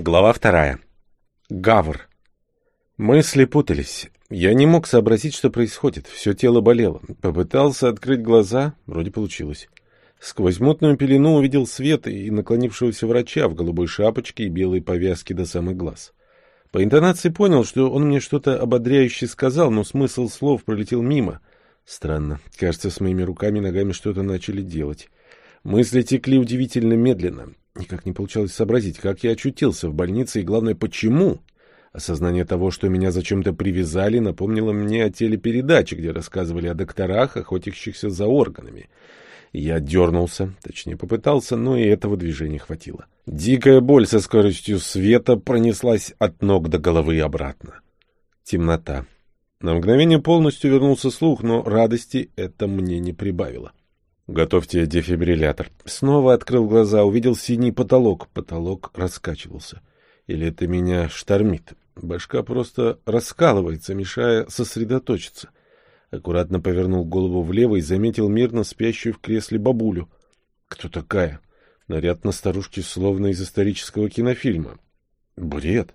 Глава вторая. Гавр. Мысли путались. Я не мог сообразить, что происходит. Все тело болело. Попытался открыть глаза. Вроде получилось. Сквозь мутную пелену увидел свет и наклонившегося врача в голубой шапочке и белой повязке до самых глаз. По интонации понял, что он мне что-то ободряющее сказал, но смысл слов пролетел мимо. Странно. Кажется, с моими руками и ногами что-то начали делать. Мысли текли удивительно медленно. Никак не получалось сообразить, как я очутился в больнице и, главное, почему. Осознание того, что меня зачем-то привязали, напомнило мне о телепередаче, где рассказывали о докторах, охотящихся за органами. Я дернулся, точнее попытался, но и этого движения хватило. Дикая боль со скоростью света пронеслась от ног до головы и обратно. Темнота. На мгновение полностью вернулся слух, но радости это мне не прибавило. «Готовьте дефибриллятор». Снова открыл глаза, увидел синий потолок. Потолок раскачивался. Или это меня штормит? Башка просто раскалывается, мешая сосредоточиться. Аккуратно повернул голову влево и заметил мирно спящую в кресле бабулю. Кто такая? Наряд на старушке словно из исторического кинофильма. Бред.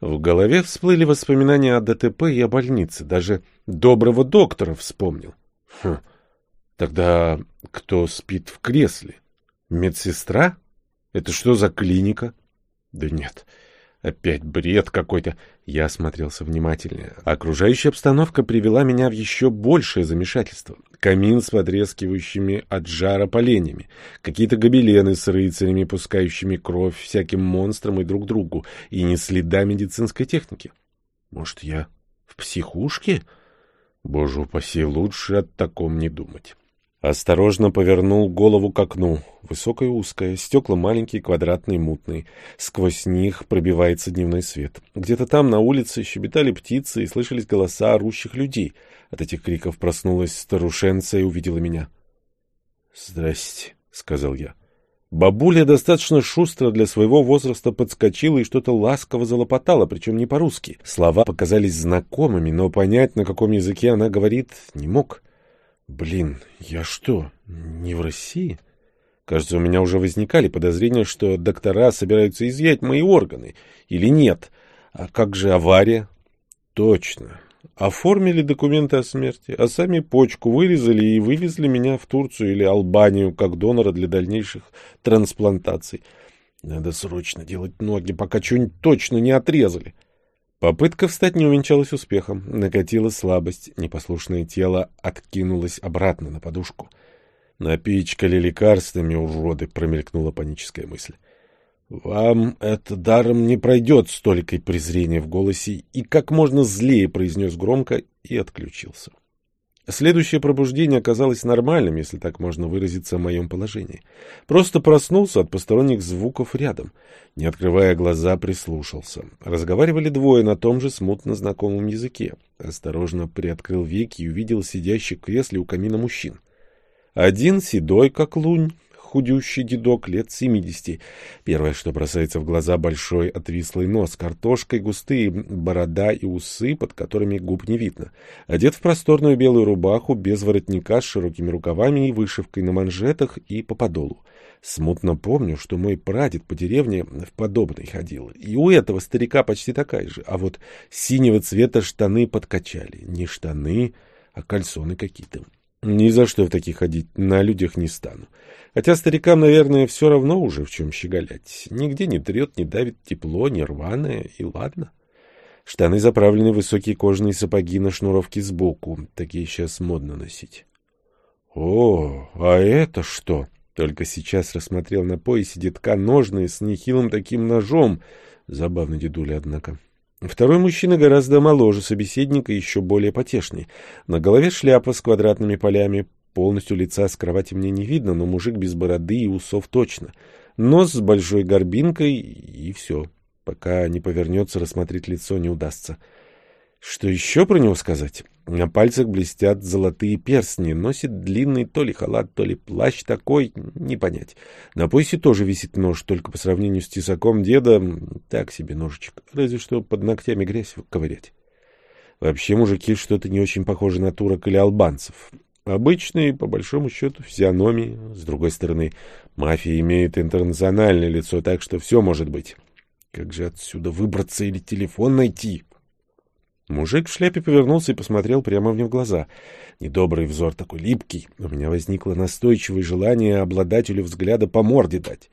В голове всплыли воспоминания о ДТП и о больнице. Даже доброго доктора вспомнил. Хм. Тогда кто спит в кресле? Медсестра? Это что за клиника? Да нет, опять бред какой-то. Я осмотрелся внимательнее. Окружающая обстановка привела меня в еще большее замешательство. Камин с подрескивающими от жара поленьями, какие-то гобелены с рыцарями, пускающими кровь всяким монстрам и друг другу, и не следа медицинской техники. Может, я в психушке? Боже упаси, лучше о таком не думать. Осторожно повернул голову к окну. Высокое узкое, стекла маленькие, квадратные, мутные. Сквозь них пробивается дневной свет. Где-то там, на улице, щебетали птицы и слышались голоса орущих людей. От этих криков проснулась старушенца и увидела меня. «Здрасте», — сказал я. Бабуля достаточно шустро для своего возраста подскочила и что-то ласково залопотала, причем не по-русски. Слова показались знакомыми, но понять, на каком языке она говорит, не мог. Блин, я что, не в России? Кажется, у меня уже возникали подозрения, что доктора собираются изъять мои органы. Или нет? А как же авария? Точно. Оформили документы о смерти, а сами почку вырезали и вывезли меня в Турцию или Албанию как донора для дальнейших трансплантаций. Надо срочно делать ноги, пока что-нибудь точно не отрезали. Попытка встать не увенчалась успехом. Накатила слабость, непослушное тело откинулось обратно на подушку. «Напичкали лекарствами, уроды!» — промелькнула паническая мысль. «Вам это даром не пройдет!» — столикой презрения в голосе, и как можно злее произнес громко и отключился. Следующее пробуждение оказалось нормальным, если так можно выразиться в моем положении. Просто проснулся от посторонних звуков рядом. Не открывая глаза, прислушался. Разговаривали двое на том же смутно знакомом языке. Осторожно приоткрыл веки и увидел сидящих в кресле у камина мужчин. Один седой, как лунь, худющий дедок лет семидесяти. Первое, что бросается в глаза, большой отвислый нос, картошкой, густые борода и усы, под которыми губ не видно. Одет в просторную белую рубаху, без воротника, с широкими рукавами и вышивкой на манжетах и по подолу. Смутно помню, что мой прадед по деревне в подобной ходил. И у этого старика почти такая же. А вот синего цвета штаны подкачали. Не штаны, а кальсоны какие-то. Ни за что в таких ходить на людях не стану. Хотя старикам, наверное, все равно уже в чем щеголять. Нигде не трет, не давит тепло, не рваное, и ладно. Штаны заправлены в высокие кожаные сапоги на шнуровке сбоку. Такие сейчас модно носить. О, а это что? Только сейчас рассмотрел на поясе детка ножные с нехилым таким ножом. Забавно дедуля, однако. Второй мужчина гораздо моложе собеседника еще более потешный. На голове шляпа с квадратными полями. Полностью лица с кровати мне не видно, но мужик без бороды и усов точно. Нос с большой горбинкой и все. Пока не повернется, рассмотреть лицо не удастся. Что еще про него сказать? На пальцах блестят золотые перстни, носит длинный то ли халат, то ли плащ такой, не понять. На поясе тоже висит нож, только по сравнению с тесаком деда так себе ножичек, разве что под ногтями грязь ковырять. Вообще мужики что-то не очень похожи на турок или албанцев. Обычные, по большому счету, физиономии. С другой стороны, мафия имеет интернациональное лицо, так что все может быть. Как же отсюда выбраться или телефон найти? Мужик в шляпе повернулся и посмотрел прямо мне в глаза. Недобрый взор такой липкий. У меня возникло настойчивое желание обладателю взгляда по морде дать.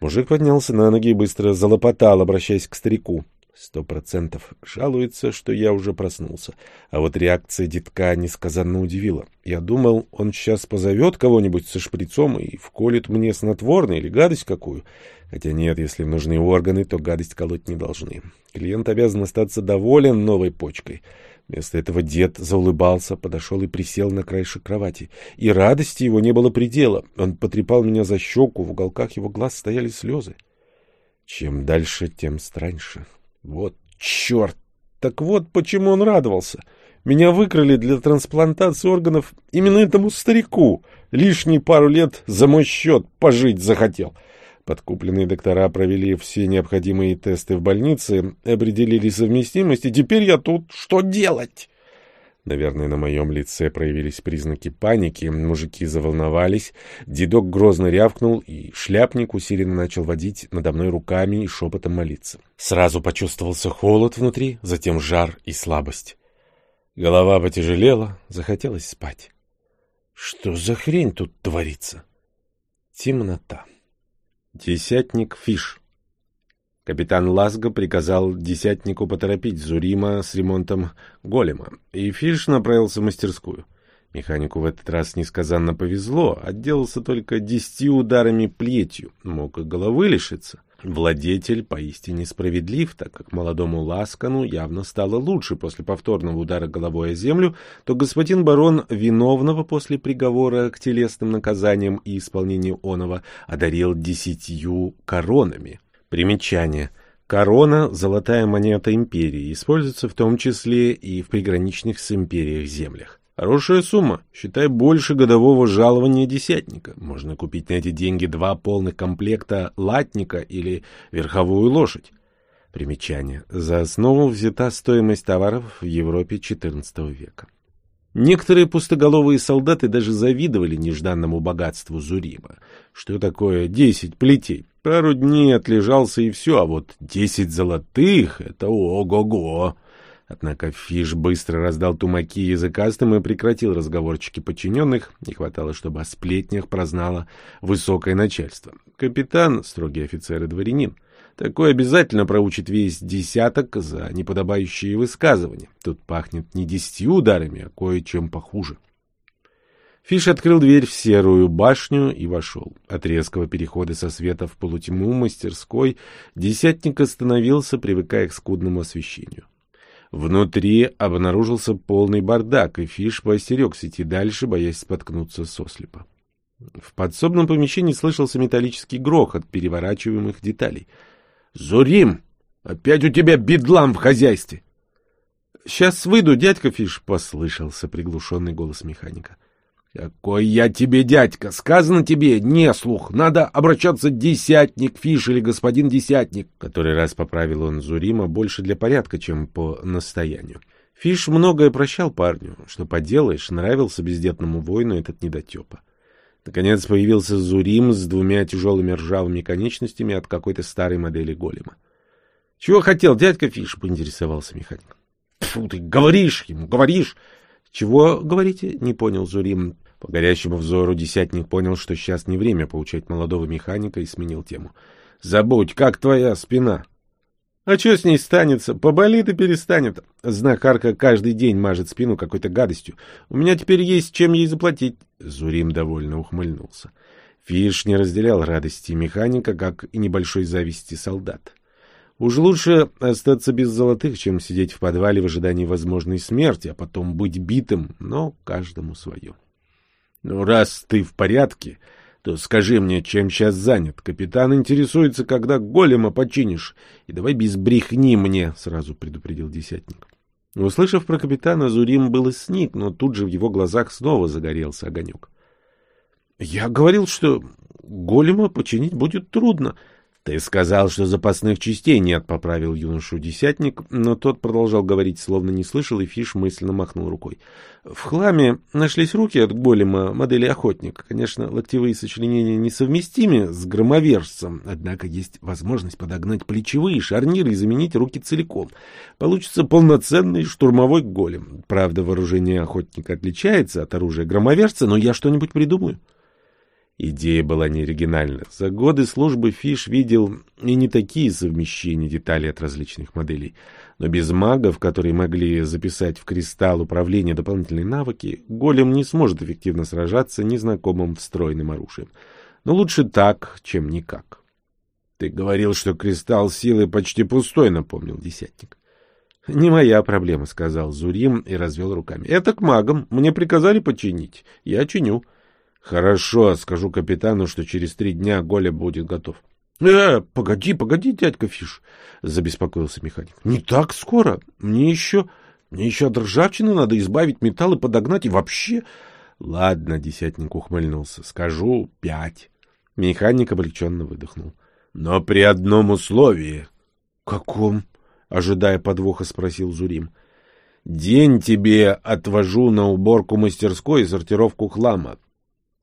Мужик поднялся на ноги и быстро залопотал, обращаясь к старику. Сто процентов жалуется, что я уже проснулся. А вот реакция детка несказанно удивила. Я думал, он сейчас позовет кого-нибудь со шприцом и вколет мне снотворное или гадость какую. Хотя нет, если нужны органы, то гадость колоть не должны. Клиент обязан остаться доволен новой почкой. Вместо этого дед заулыбался, подошел и присел на краешек кровати. И радости его не было предела. Он потрепал меня за щеку, в уголках его глаз стояли слезы. Чем дальше, тем страньше. Вот черт! Так вот почему он радовался. Меня выкрали для трансплантации органов именно этому старику. Лишние пару лет за мой счет пожить захотел. Подкупленные доктора провели все необходимые тесты в больнице, определили совместимость, и теперь я тут что делать? Наверное, на моем лице проявились признаки паники, мужики заволновались, дедок грозно рявкнул, и шляпник усиленно начал водить надо мной руками и шепотом молиться. Сразу почувствовался холод внутри, затем жар и слабость. Голова потяжелела, захотелось спать. Что за хрень тут творится? Темнота. Десятник Фиш Капитан Ласго приказал десятнику поторопить Зурима с ремонтом голема, и Фиш направился в мастерскую. Механику в этот раз несказанно повезло, отделался только десяти ударами плетью, мог и головы лишиться. Владетель поистине справедлив, так как молодому Ласкану явно стало лучше после повторного удара головой о землю, то господин барон виновного после приговора к телесным наказаниям и исполнению оного одарил десятью коронами. Примечание. Корона – золотая монета империи, используется в том числе и в приграничных с империей землях. Хорошая сумма, считай, больше годового жалования десятника. Можно купить на эти деньги два полных комплекта латника или верховую лошадь. Примечание. За основу взята стоимость товаров в Европе XIV века. Некоторые пустоголовые солдаты даже завидовали нежданному богатству Зурима. Что такое десять плетей? Пару дней отлежался и все, а вот десять золотых — это ого-го. Однако Фиш быстро раздал тумаки языкастым и прекратил разговорчики подчиненных. Не хватало, чтобы о сплетнях прознало высокое начальство. Капитан, строгий офицер и дворянин. Такой обязательно проучит весь десяток за неподобающие высказывания. Тут пахнет не десятью ударами, а кое-чем похуже. Фиш открыл дверь в серую башню и вошел. От резкого перехода со света в полутьму мастерской десятник остановился, привыкая к скудному освещению. Внутри обнаружился полный бардак, и Фиш поостерегся идти дальше, боясь споткнуться сослепа. В подсобном помещении слышался металлический грохот переворачиваемых деталей — Зурим, опять у тебя бедлам в хозяйстве. — Сейчас выйду, дядька Фиш, — послышался приглушенный голос механика. — Какой я тебе дядька? Сказано тебе, не слух. Надо обращаться десятник Фиш или господин десятник. Который раз поправил он Зурима больше для порядка, чем по настоянию. Фиш многое прощал парню. Что поделаешь, нравился бездетному воину этот недотепа. Наконец появился Зурим с двумя тяжелыми ржавыми конечностями от какой-то старой модели голема. — Чего хотел дядька Фиш? — поинтересовался механик. — Фу ты, говоришь ему, говоришь! — Чего говорите? — не понял Зурим. По горящему взору десятник понял, что сейчас не время поучать молодого механика и сменил тему. — Забудь, как твоя спина? — а что с ней станется? Поболит и перестанет. Знахарка каждый день мажет спину какой-то гадостью. У меня теперь есть чем ей заплатить. Зурим довольно ухмыльнулся. Фиш не разделял радости механика, как и небольшой зависти солдат. Уж лучше остаться без золотых, чем сидеть в подвале в ожидании возможной смерти, а потом быть битым, но каждому свое. — Ну, раз ты в порядке, то скажи мне, чем сейчас занят. Капитан интересуется, когда голема починишь. И давай без брехни мне, — сразу предупредил десятник. Услышав про капитана, Зурим был и сник, но тут же в его глазах снова загорелся огонек. — Я говорил, что голема починить будет трудно. «Ты сказал, что запасных частей нет», — поправил юношу десятник, но тот продолжал говорить, словно не слышал, и Фиш мысленно махнул рукой. «В хламе нашлись руки от голема модели «Охотник». Конечно, локтевые сочленения несовместимы с громовержцем, однако есть возможность подогнать плечевые шарниры и заменить руки целиком. Получится полноценный штурмовой голем. Правда, вооружение охотника отличается от оружия громовержца, но я что-нибудь придумаю». Идея была неоригинальна. За годы службы Фиш видел и не такие совмещения деталей от различных моделей. Но без магов, которые могли записать в кристалл управления дополнительные навыки, голем не сможет эффективно сражаться незнакомым встроенным оружием. Но лучше так, чем никак. — Ты говорил, что кристалл силы почти пустой, — напомнил десятник. — Не моя проблема, — сказал Зурим и развел руками. — Это к магам. Мне приказали починить. Я чиню. — Хорошо, скажу капитану, что через три дня Голя будет готов. — Э, погоди, погоди, дядька Фиш, — забеспокоился механик. — Не так скоро. Мне еще... Мне еще от ржавчины надо избавить металл и подогнать, и вообще... — Ладно, — десятник ухмыльнулся, — скажу пять. Механик облегченно выдохнул. — Но при одном условии. — Каком? — ожидая подвоха, спросил Зурим. — День тебе отвожу на уборку мастерской и сортировку хлама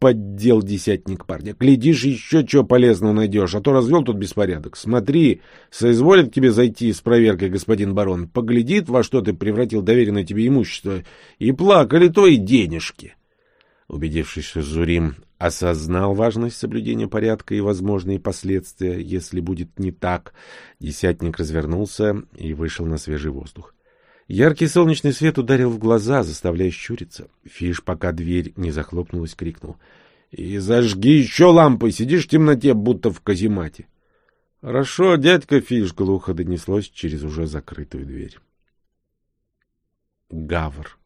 поддел десятник парня. Глядишь, еще что полезного найдешь, а то развел тут беспорядок. Смотри, соизволит тебе зайти с проверкой господин барон, поглядит, во что ты превратил доверенное тебе имущество, и плакали твои денежки. Убедившись, что Зурим осознал важность соблюдения порядка и возможные последствия, если будет не так, десятник развернулся и вышел на свежий воздух. Яркий солнечный свет ударил в глаза, заставляя щуриться. Фиш, пока дверь не захлопнулась, крикнул. — И зажги еще лампы, сидишь в темноте, будто в каземате. — Хорошо, дядька Фиш, — глухо донеслось через уже закрытую дверь. Гавр.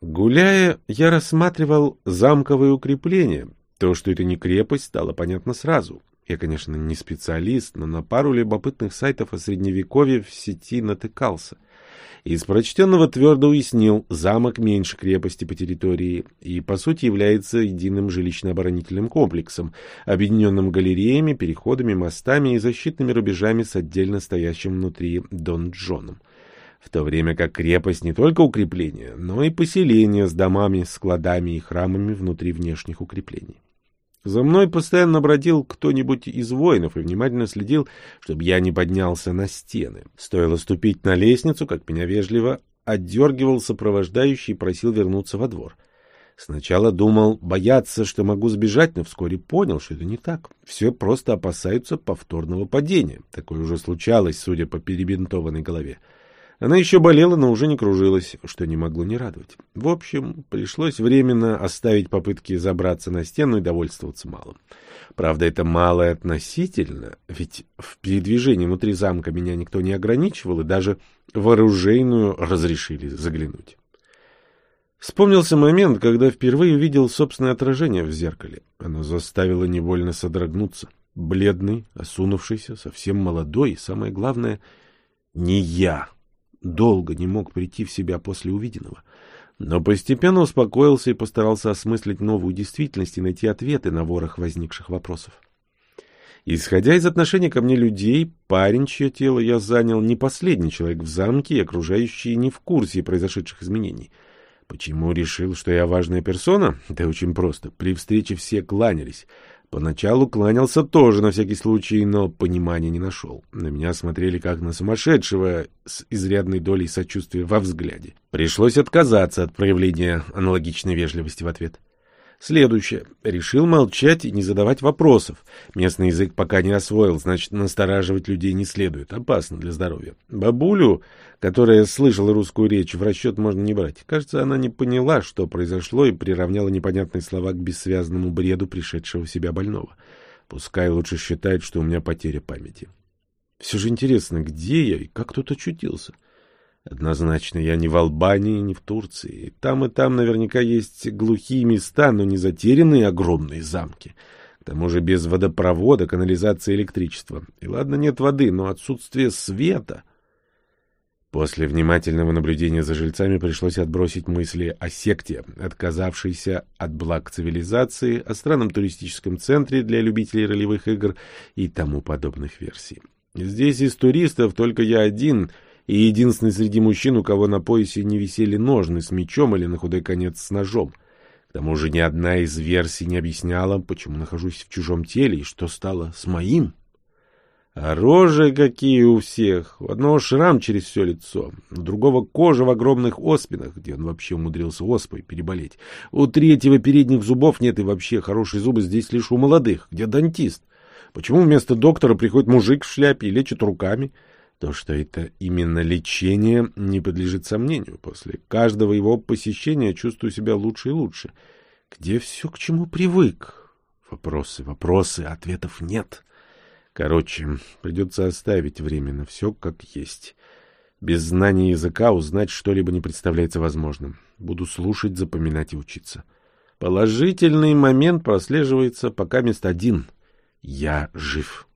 Гуляя, я рассматривал замковые укрепления. То, что это не крепость, стало понятно сразу. Я, конечно, не специалист, но на пару любопытных сайтов о Средневековье в сети натыкался — из прочтенного твердо уяснил, замок меньше крепости по территории и, по сути, является единым жилищно-оборонительным комплексом, объединенным галереями, переходами, мостами и защитными рубежами с отдельно стоящим внутри донжоном. В то время как крепость не только укрепление, но и поселение с домами, складами и храмами внутри внешних укреплений. За мной постоянно бродил кто-нибудь из воинов и внимательно следил, чтобы я не поднялся на стены. Стоило ступить на лестницу, как меня вежливо отдергивал сопровождающий и просил вернуться во двор. Сначала думал бояться, что могу сбежать, но вскоре понял, что это не так. Все просто опасаются повторного падения. Такое уже случалось, судя по перебинтованной голове. Она еще болела, но уже не кружилась, что не могло не радовать. В общем, пришлось временно оставить попытки забраться на стену и довольствоваться малым. Правда, это малое относительно, ведь в передвижении внутри замка меня никто не ограничивал, и даже в оружейную разрешили заглянуть. Вспомнился момент, когда впервые увидел собственное отражение в зеркале. Оно заставило невольно содрогнуться. Бледный, осунувшийся, совсем молодой, и, самое главное, не я долго не мог прийти в себя после увиденного. Но постепенно успокоился и постарался осмыслить новую действительность и найти ответы на ворох возникших вопросов. Исходя из отношения ко мне людей, парень, чье тело я занял, не последний человек в замке, и окружающие не в курсе произошедших изменений. Почему решил, что я важная персона? Да очень просто. При встрече все кланялись. Поначалу кланялся тоже на всякий случай, но понимания не нашел. На меня смотрели как на сумасшедшего с изрядной долей сочувствия во взгляде. Пришлось отказаться от проявления аналогичной вежливости в ответ. Следующее. Решил молчать и не задавать вопросов. Местный язык пока не освоил, значит, настораживать людей не следует. Опасно для здоровья. Бабулю, которая слышала русскую речь, в расчет можно не брать. Кажется, она не поняла, что произошло, и приравняла непонятные слова к бессвязному бреду пришедшего в себя больного. Пускай лучше считает, что у меня потеря памяти. Все же интересно, где я и как тут очутился? Однозначно, я не в Албании, не в Турции. Там и там наверняка есть глухие места, но не затерянные огромные замки. К тому же без водопровода, канализации, электричества. И ладно, нет воды, но отсутствие света. После внимательного наблюдения за жильцами пришлось отбросить мысли о секте, отказавшейся от благ цивилизации, о странном туристическом центре для любителей ролевых игр и тому подобных версий. Здесь из туристов только я один и единственный среди мужчин, у кого на поясе не висели ножны с мечом или на худой конец с ножом. К тому же ни одна из версий не объясняла, почему нахожусь в чужом теле и что стало с моим. А рожи какие у всех. У одного шрам через все лицо, у другого кожа в огромных оспинах, где он вообще умудрился оспой переболеть. У третьего передних зубов нет и вообще хорошие зубы здесь лишь у молодых, где дантист. Почему вместо доктора приходит мужик в шляпе и лечит руками? То, что это именно лечение, не подлежит сомнению. После каждого его посещения чувствую себя лучше и лучше. Где все к чему привык? Вопросы, вопросы, ответов нет. Короче, придется оставить временно все как есть. Без знания языка узнать что-либо не представляется возможным. Буду слушать, запоминать и учиться. Положительный момент прослеживается пока мест один. Я жив.